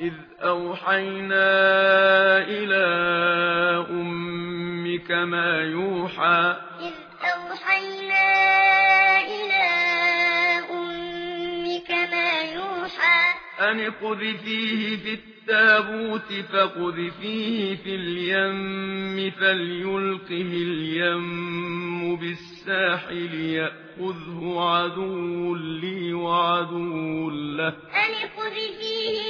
إذ أوحينا إلى أمك ما يوحى إذ أوحينا إلى أمك ما يوحى أن قذفيه في التابوت فقذفيه في اليم فليلقه اليم بالساحل يأخذه عدو لي وعدو له أن قذفيه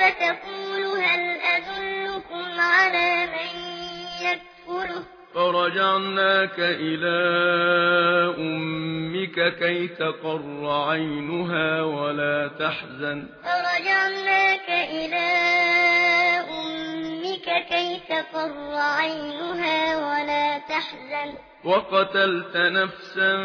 فتقول هل أدلكم على من يكفره؟ فرجعناك إلى أمك كي تقر عينها ولا تحزن. فرجعناك إلى أمك كي تقر عينها ولا تحزن؟ وقتلت نفسا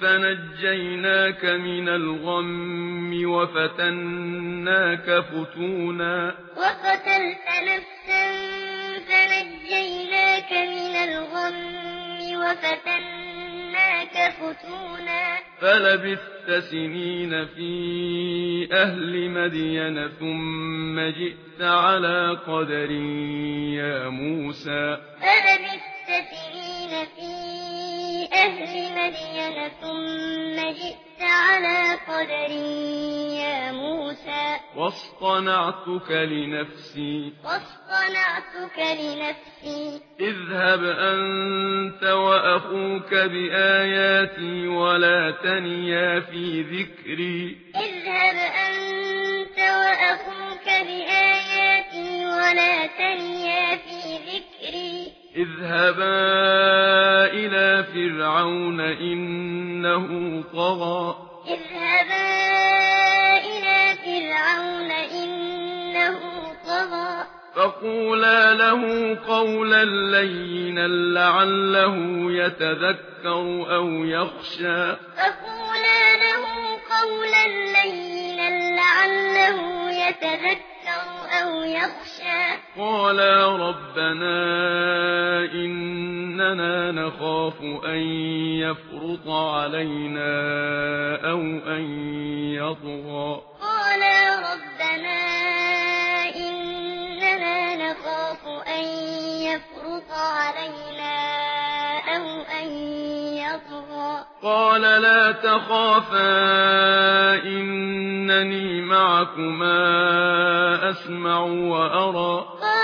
فنجيناك من الغم وفتناك فتونا. وقتلت نفسا فنجيناك من الغم وفتناك كنا فتونا فلبثت سنين في أهل مدين ثم جئت على قدر يا موسى فلبثت سنين في أهل مدين ثم جئت على قدر يا واصطنعتك لنفسي. واصطنعتك لنفسي. اذهب أنت وأخوك بآياتي ولا تنيا في ذكري. اذهب أنت وأخوك بآياتي ولا تنيا في ذكري. اذهبا إلى فرعون إنه طغى. له قولا لينا لعله يتذكر أو يخشى. فقولا له قولا لينا لعله يتذكر أو يخشى. قالا ربنا إننا نخاف أن يفرط علينا أو أن يطغى. قالا أن يفرط علينا أو أن يطغى قال لا تخافا إنني معكما أسمع وأرى قال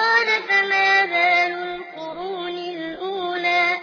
قال فما بال